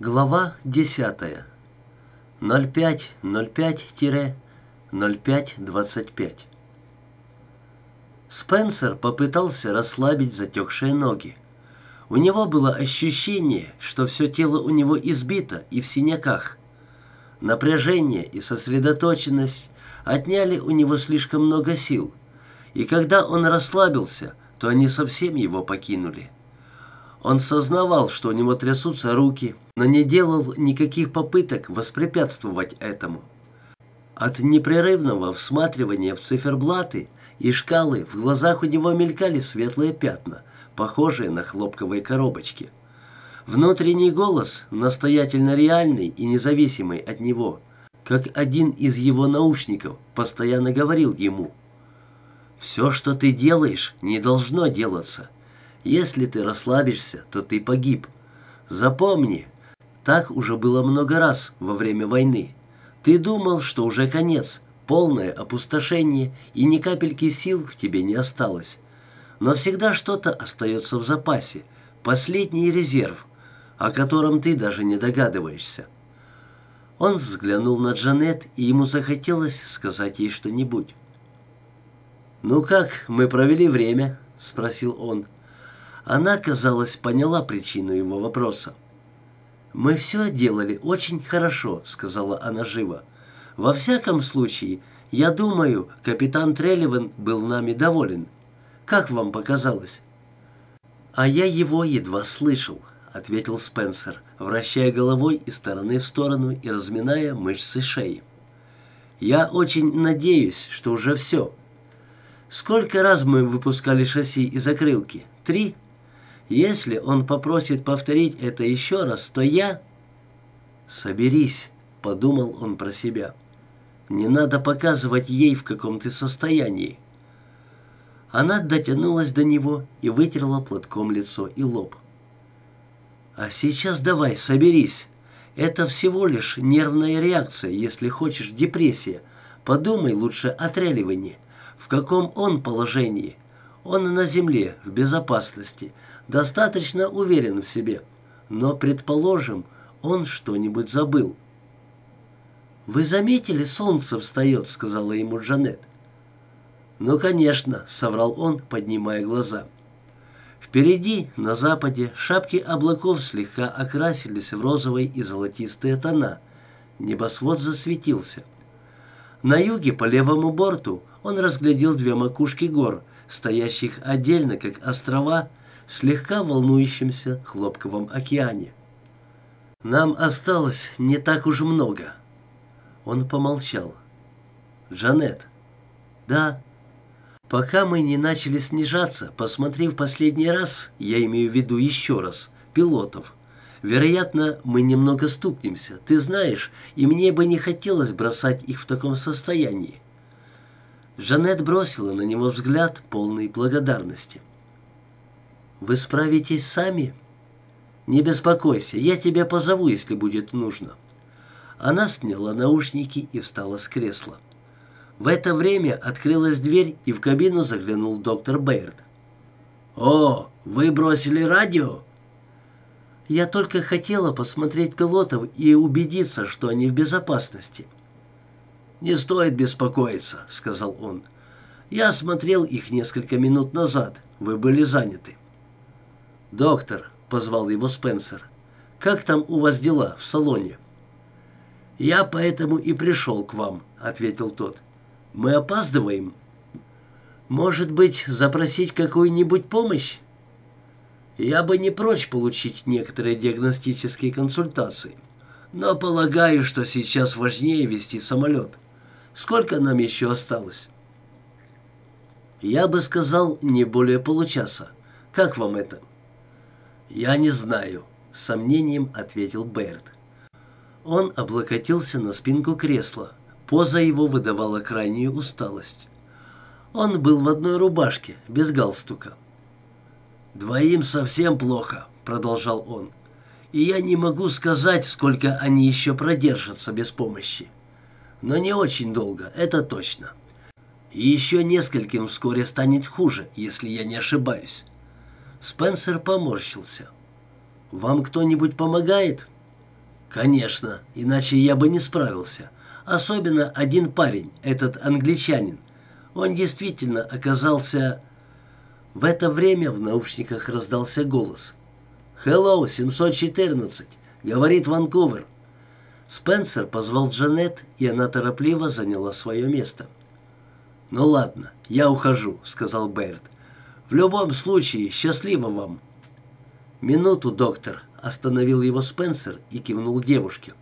Глава 10. 05.05-05.25. Спенсер попытался расслабить затекшие ноги. У него было ощущение, что все тело у него избито и в синяках. Напряжение и сосредоточенность отняли у него слишком много сил, и когда он расслабился, то они совсем его покинули. Он сознавал, что у него трясутся руки, но не делал никаких попыток воспрепятствовать этому. От непрерывного всматривания в циферблаты и шкалы в глазах у него мелькали светлые пятна, похожие на хлопковые коробочки. Внутренний голос, настоятельно реальный и независимый от него, как один из его наушников, постоянно говорил ему «Все, что ты делаешь, не должно делаться». Если ты расслабишься, то ты погиб. Запомни, так уже было много раз во время войны. Ты думал, что уже конец, полное опустошение, и ни капельки сил в тебе не осталось. Но всегда что-то остается в запасе, последний резерв, о котором ты даже не догадываешься. Он взглянул на Джанет, и ему захотелось сказать ей что-нибудь. «Ну как, мы провели время?» — спросил он. Она, казалось, поняла причину его вопроса. «Мы все делали очень хорошо», — сказала она живо. «Во всяком случае, я думаю, капитан Трелливан был нами доволен. Как вам показалось?» «А я его едва слышал», — ответил Спенсер, вращая головой из стороны в сторону и разминая мышцы шеи. «Я очень надеюсь, что уже все. Сколько раз мы выпускали шасси и закрылки? Три?» Если он попросит повторить это еще раз, то я... «Соберись», — подумал он про себя. «Не надо показывать ей, в каком ты состоянии». Она дотянулась до него и вытерла платком лицо и лоб. «А сейчас давай, соберись. Это всего лишь нервная реакция, если хочешь, депрессия. Подумай лучше о треливании. В каком он положении? Он на земле, в безопасности, достаточно уверен в себе. Но, предположим, он что-нибудь забыл. «Вы заметили, солнце встает», — сказала ему Джанет. «Ну, конечно», — соврал он, поднимая глаза. Впереди, на западе, шапки облаков слегка окрасились в розовые и золотистые тона. Небосвод засветился. На юге, по левому борту, он разглядел две макушки гор, стоящих отдельно, как острова, слегка волнующемся хлопковом океане. «Нам осталось не так уж много». Он помолчал. «Джанет». «Да». «Пока мы не начали снижаться, посмотри в последний раз, я имею в виду еще раз, пилотов, вероятно, мы немного стукнемся, ты знаешь, и мне бы не хотелось бросать их в таком состоянии. Жанет бросила на него взгляд, полный благодарности. «Вы справитесь сами?» «Не беспокойся, я тебя позову, если будет нужно». Она сняла наушники и встала с кресла. В это время открылась дверь, и в кабину заглянул доктор Бэйрд. «О, вы бросили радио?» «Я только хотела посмотреть пилотов и убедиться, что они в безопасности». «Не стоит беспокоиться», — сказал он. «Я смотрел их несколько минут назад. Вы были заняты». «Доктор», — позвал его Спенсер, — «как там у вас дела в салоне?» «Я поэтому и пришел к вам», — ответил тот. «Мы опаздываем». «Может быть, запросить какую-нибудь помощь?» «Я бы не прочь получить некоторые диагностические консультации, но полагаю, что сейчас важнее вести самолет». Сколько нам еще осталось? Я бы сказал, не более получаса. Как вам это? Я не знаю, с сомнением ответил Берт. Он облокотился на спинку кресла. Поза его выдавала крайнюю усталость. Он был в одной рубашке, без галстука. «Двоим совсем плохо», — продолжал он. «И я не могу сказать, сколько они еще продержатся без помощи но не очень долго, это точно. И еще нескольким вскоре станет хуже, если я не ошибаюсь. Спенсер поморщился. «Вам кто-нибудь помогает?» «Конечно, иначе я бы не справился. Особенно один парень, этот англичанин. Он действительно оказался...» В это время в наушниках раздался голос. «Hello, 714!» — говорит Ванкувер. Спенсер позвал Джанет, и она торопливо заняла свое место. «Ну ладно, я ухожу», — сказал Бэйрд. «В любом случае, счастливо вам». «Минуту, доктор», — остановил его Спенсер и кивнул девушке.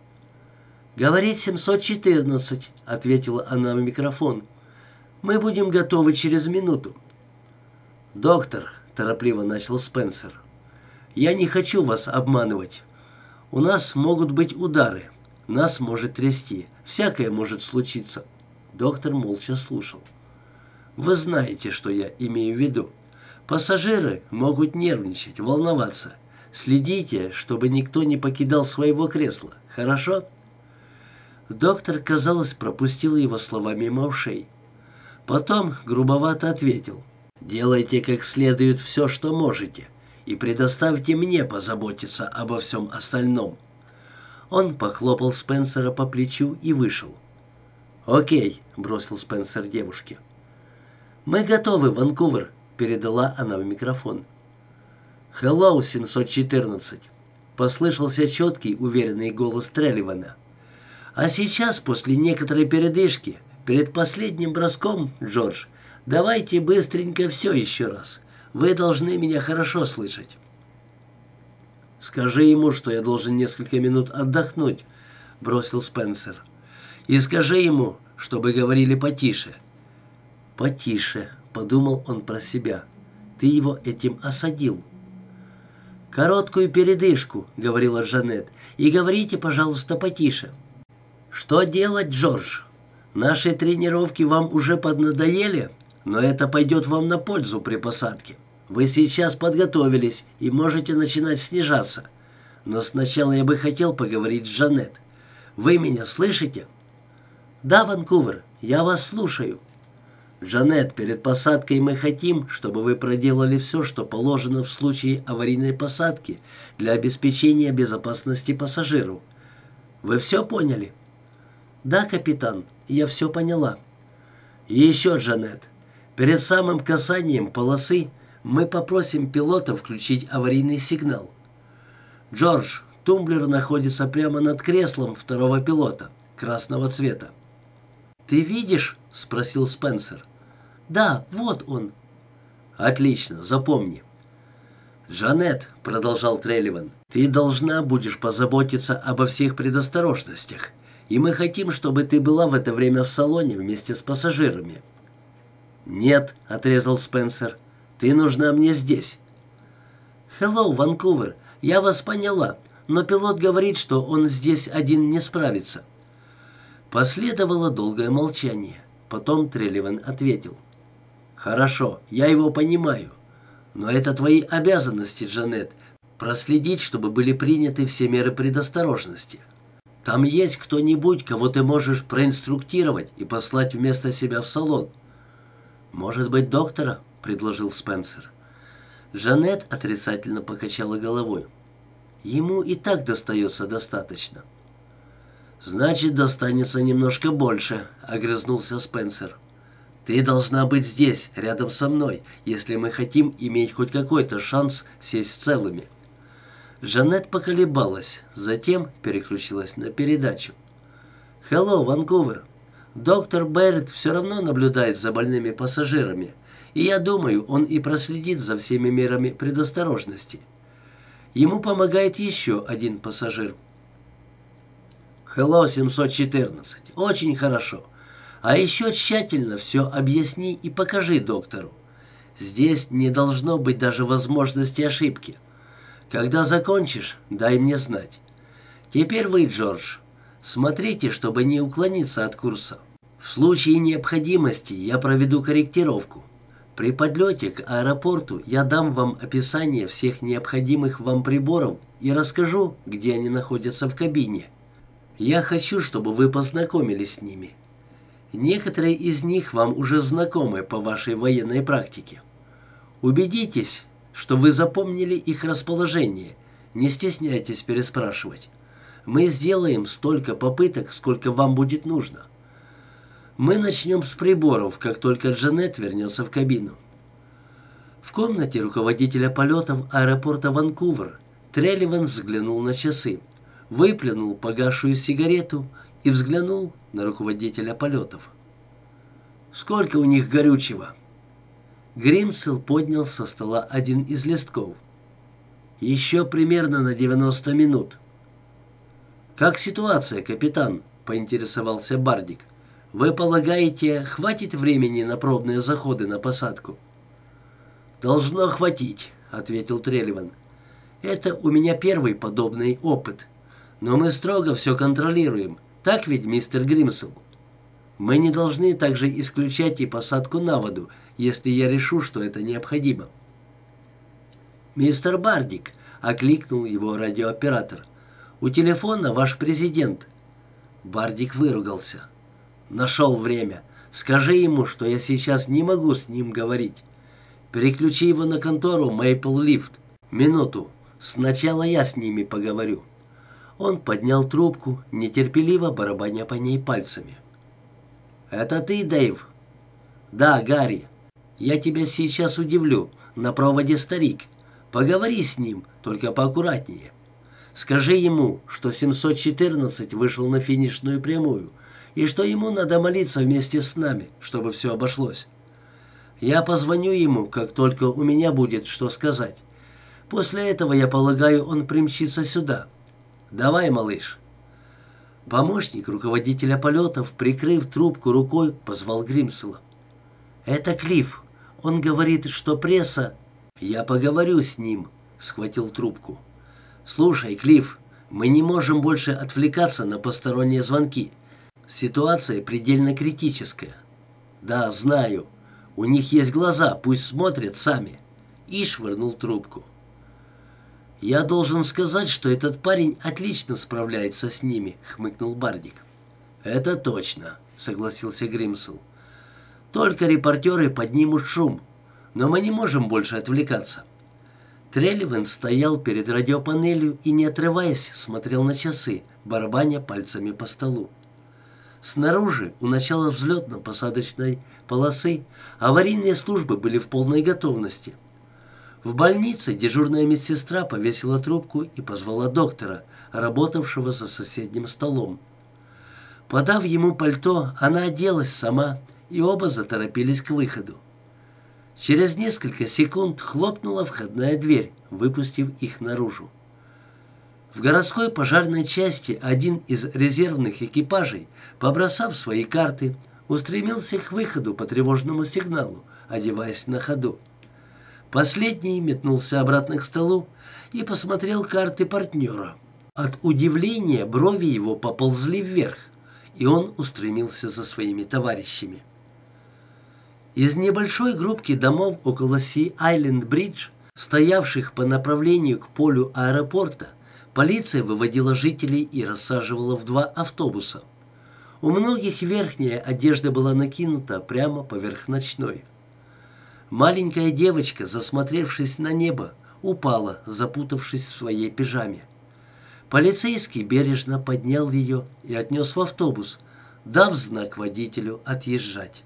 «Говорит 714», — ответила она в микрофон. «Мы будем готовы через минуту». «Доктор», — торопливо начал Спенсер, — «я не хочу вас обманывать. У нас могут быть удары, нас может трясти, всякое может случиться». Доктор молча слушал. «Вы знаете, что я имею в виду. Пассажиры могут нервничать, волноваться. Следите, чтобы никто не покидал своего кресла. Хорошо?» Доктор, казалось, пропустил его слова мимо ушей. Потом грубовато ответил. «Делайте как следует все, что можете, и предоставьте мне позаботиться обо всем остальном». Он похлопал Спенсера по плечу и вышел. «Окей», — бросил Спенсер девушке. «Мы готовы, Ванкувер», — передала она в микрофон. «Хеллоу, 714», — послышался четкий, уверенный голос Трелливана. «А сейчас, после некоторой передышки, перед последним броском, Джордж, давайте быстренько все еще раз. Вы должны меня хорошо слышать». «Скажи ему, что я должен несколько минут отдохнуть», — бросил Спенсер. «И скажи ему, чтобы говорили потише». «Потише», — подумал он про себя. «Ты его этим осадил». «Короткую передышку», — говорила Жанет, — «и говорите, пожалуйста, потише». «Что делать, Джордж? Наши тренировки вам уже поднадоели, но это пойдет вам на пользу при посадке». Вы сейчас подготовились и можете начинать снижаться. Но сначала я бы хотел поговорить с Жанет. Вы меня слышите? Да, Ванкувер, я вас слушаю. Жанет, перед посадкой мы хотим, чтобы вы проделали все, что положено в случае аварийной посадки для обеспечения безопасности пассажиров. Вы все поняли? Да, капитан, я все поняла. И еще, Джанет, перед самым касанием полосы мы попросим пилота включить аварийный сигнал. Джордж, тумблер находится прямо над креслом второго пилота, красного цвета. «Ты видишь?» — спросил Спенсер. «Да, вот он». «Отлично, запомни». «Жанет», — продолжал Трелливан, — «ты должна будешь позаботиться обо всех предосторожностях, и мы хотим, чтобы ты была в это время в салоне вместе с пассажирами». «Нет», — отрезал Спенсер, — ты нужна мне здесь». «Хеллоу, Ванкувер, я вас поняла, но пилот говорит, что он здесь один не справится». Последовало долгое молчание. Потом Трелливан ответил. «Хорошо, я его понимаю. Но это твои обязанности, Джанет, проследить, чтобы были приняты все меры предосторожности. Там есть кто-нибудь, кого ты можешь проинструктировать и послать вместо себя в салон. Может быть, доктора?» — предложил Спенсер. Жанет отрицательно покачала головой. «Ему и так достается достаточно». «Значит, достанется немножко больше», — огрызнулся Спенсер. «Ты должна быть здесь, рядом со мной, если мы хотим иметь хоть какой-то шанс сесть целыми». Жанет поколебалась, затем переключилась на передачу. «Хелло, Ванкувер. Доктор Берретт все равно наблюдает за больными пассажирами. И я думаю, он и проследит за всеми мерами предосторожности. Ему помогает еще один пассажир. Hello, 714. Очень хорошо. А еще тщательно все объясни и покажи доктору. Здесь не должно быть даже возможности ошибки. Когда закончишь, дай мне знать. Теперь вы, Джордж, смотрите, чтобы не уклониться от курса. В случае необходимости я проведу корректировку. При подлете к аэропорту я дам вам описание всех необходимых вам приборов и расскажу, где они находятся в кабине. Я хочу, чтобы вы познакомились с ними. Некоторые из них вам уже знакомы по вашей военной практике. Убедитесь, что вы запомнили их расположение. Не стесняйтесь переспрашивать. Мы сделаем столько попыток, сколько вам будет нужно. Мы начнем с приборов, как только Джанет вернется в кабину. В комнате руководителя полетов аэропорта Ванкувер Трелливан взглянул на часы, выплюнул погасшую сигарету и взглянул на руководителя полетов. «Сколько у них горючего?» Гримсел поднял со стола один из листков. «Еще примерно на 90 минут». «Как ситуация, капитан?» — поинтересовался Бардик. «Вы полагаете, хватит времени на пробные заходы на посадку?» «Должно хватить», — ответил Трелливан. «Это у меня первый подобный опыт. Но мы строго все контролируем. Так ведь, мистер Гримсел?» Мы не должны также исключать и посадку на воду, если я решу, что это необходимо. «Мистер Бардик», — окликнул его радиооператор, — «у телефона ваш президент». Бардик выругался. «Нашел время. Скажи ему, что я сейчас не могу с ним говорить. Переключи его на контору Maple Lift. Минуту. Сначала я с ними поговорю». Он поднял трубку, нетерпеливо барабаня по ней пальцами. «Это ты, Дэйв?» «Да, Гарри. Я тебя сейчас удивлю. На проводе старик. Поговори с ним, только поаккуратнее. Скажи ему, что 714 вышел на финишную прямую, и что ему надо молиться вместе с нами, чтобы все обошлось. Я позвоню ему, как только у меня будет что сказать. После этого, я полагаю, он примчится сюда. Давай, малыш». Помощник руководителя полетов, прикрыв трубку рукой, позвал Гримсела. «Это Клифф. Он говорит, что пресса...» «Я поговорю с ним», — схватил трубку. «Слушай, Клифф, мы не можем больше отвлекаться на посторонние звонки. Ситуация предельно критическая». «Да, знаю. У них есть глаза, пусть смотрят сами». И швырнул трубку. «Я должен сказать, что этот парень отлично справляется с ними», — хмыкнул Бардик. «Это точно», — согласился Гримсел. «Только репортеры поднимут шум, но мы не можем больше отвлекаться». Трелливен стоял перед радиопанелью и, не отрываясь, смотрел на часы, барабаня пальцами по столу. Снаружи, у начала взлетно-посадочной полосы, аварийные службы были в полной готовности — в больнице дежурная медсестра повесила трубку и позвала доктора, работавшего за соседним столом. Подав ему пальто, она оделась сама, и оба заторопились к выходу. Через несколько секунд хлопнула входная дверь, выпустив их наружу. В городской пожарной части один из резервных экипажей, побросав свои карты, устремился к выходу по тревожному сигналу, одеваясь на ходу. Последний метнулся обратно к столу и посмотрел карты партнера. От удивления брови его поползли вверх, и он устремился за своими товарищами. Из небольшой группки домов около Си-Айленд-Бридж, стоявших по направлению к полю аэропорта, полиция выводила жителей и рассаживала в два автобуса. У многих верхняя одежда была накинута прямо поверх ночной. Маленькая девочка, засмотревшись на небо, упала, запутавшись в своей пижаме. Полицейский бережно поднял ее и отнес в автобус, дав знак водителю отъезжать.